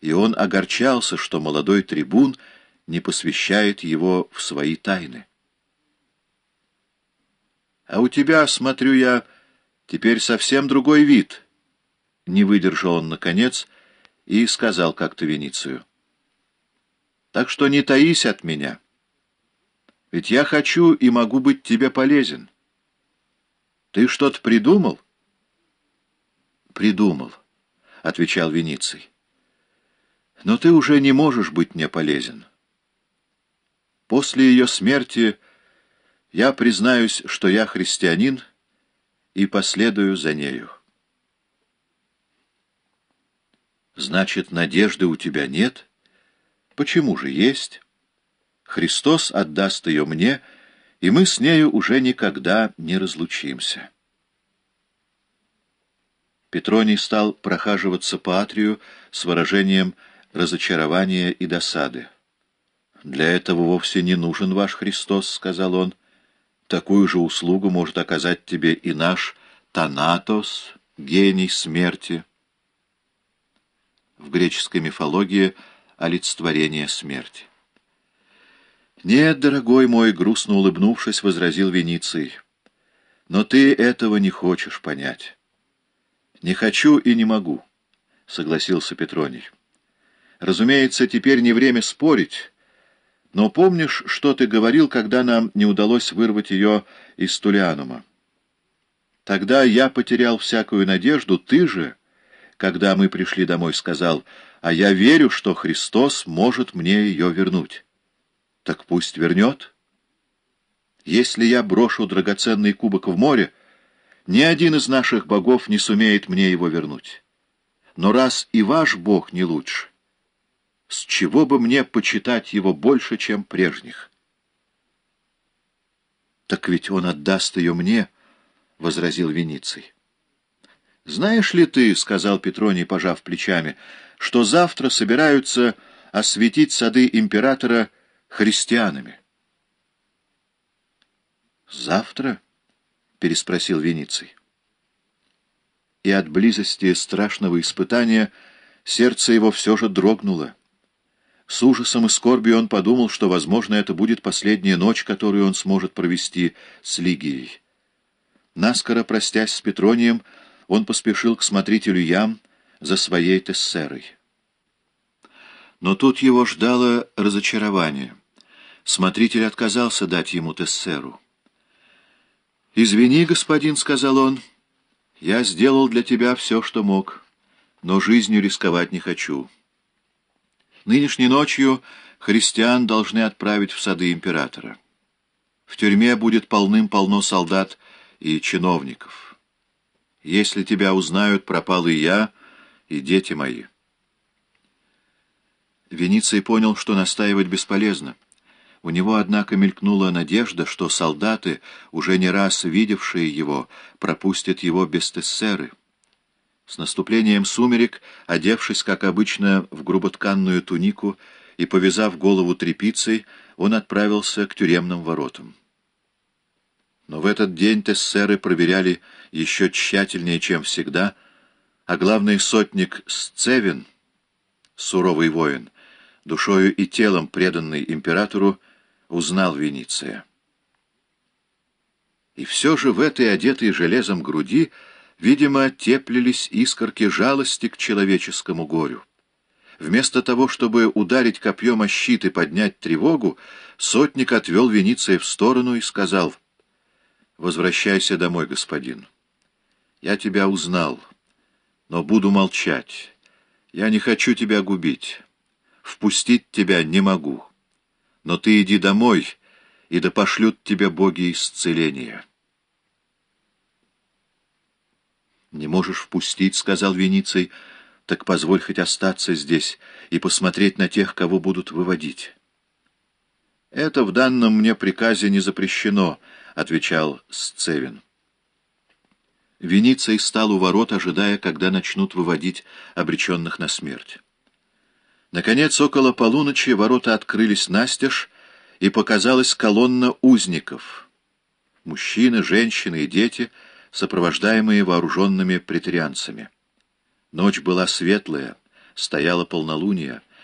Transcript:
и он огорчался, что молодой трибун не посвящает его в свои тайны. «А у тебя, смотрю я, теперь совсем другой вид», — не выдержал он наконец и сказал как-то Веницию. «Так что не таись от меня, ведь я хочу и могу быть тебе полезен. Ты что-то придумал?» «Придумал», — отвечал Вениций. «Но ты уже не можешь быть мне полезен. После ее смерти...» Я признаюсь, что я христианин и последую за нею. Значит, надежды у тебя нет? Почему же есть? Христос отдаст ее мне, и мы с нею уже никогда не разлучимся. Петроний стал прохаживаться по атрию с выражением разочарования и досады. «Для этого вовсе не нужен ваш Христос», — сказал он. Такую же услугу может оказать тебе и наш Танатос, гений смерти. В греческой мифологии олицетворение смерти. «Нет, дорогой мой», — грустно улыбнувшись, возразил Вениций, — «но ты этого не хочешь понять». «Не хочу и не могу», — согласился Петроний. «Разумеется, теперь не время спорить». Но помнишь, что ты говорил, когда нам не удалось вырвать ее из Тулианума? Тогда я потерял всякую надежду, ты же, когда мы пришли домой, сказал, а я верю, что Христос может мне ее вернуть. Так пусть вернет. Если я брошу драгоценный кубок в море, ни один из наших богов не сумеет мне его вернуть. Но раз и ваш бог не лучше, с чего бы мне почитать его больше, чем прежних? «Так ведь он отдаст ее мне», — возразил Вениций. «Знаешь ли ты, — сказал Петроний, пожав плечами, — что завтра собираются осветить сады императора христианами?» «Завтра?» — переспросил Вениций. И от близости страшного испытания сердце его все же дрогнуло. С ужасом и скорбью он подумал, что, возможно, это будет последняя ночь, которую он сможет провести с Лигией. Наскоро простясь с Петронием, он поспешил к смотрителю ям за своей тессерой. Но тут его ждало разочарование. Смотритель отказался дать ему тессеру. «Извини, господин», — сказал он, — «я сделал для тебя все, что мог, но жизнью рисковать не хочу». Нынешней ночью христиан должны отправить в сады императора. В тюрьме будет полным-полно солдат и чиновников. Если тебя узнают, пропал и я, и дети мои. Вениций понял, что настаивать бесполезно. У него, однако, мелькнула надежда, что солдаты, уже не раз видевшие его, пропустят его без тессеры. С наступлением сумерек, одевшись, как обычно, в груботканную тунику и повязав голову тряпицей, он отправился к тюремным воротам. Но в этот день тессеры проверяли еще тщательнее, чем всегда, а главный сотник Сцевин, суровый воин, душою и телом преданный императору, узнал Вениция. И все же в этой одетой железом груди Видимо, теплились искорки жалости к человеческому горю. Вместо того, чтобы ударить копьем о щит и поднять тревогу, сотник отвел Вениция в сторону и сказал, «Возвращайся домой, господин. Я тебя узнал, но буду молчать. Я не хочу тебя губить. Впустить тебя не могу. Но ты иди домой, и да пошлют тебе боги исцеления». «Не можешь впустить», — сказал Вениций, — «так позволь хоть остаться здесь и посмотреть на тех, кого будут выводить». «Это в данном мне приказе не запрещено», — отвечал Сцевин. Вениций стал у ворот, ожидая, когда начнут выводить обреченных на смерть. Наконец, около полуночи ворота открылись настежь, и показалась колонна узников. Мужчины, женщины и дети — сопровождаемые вооруженными претарианцами. Ночь была светлая, стояло полнолуние.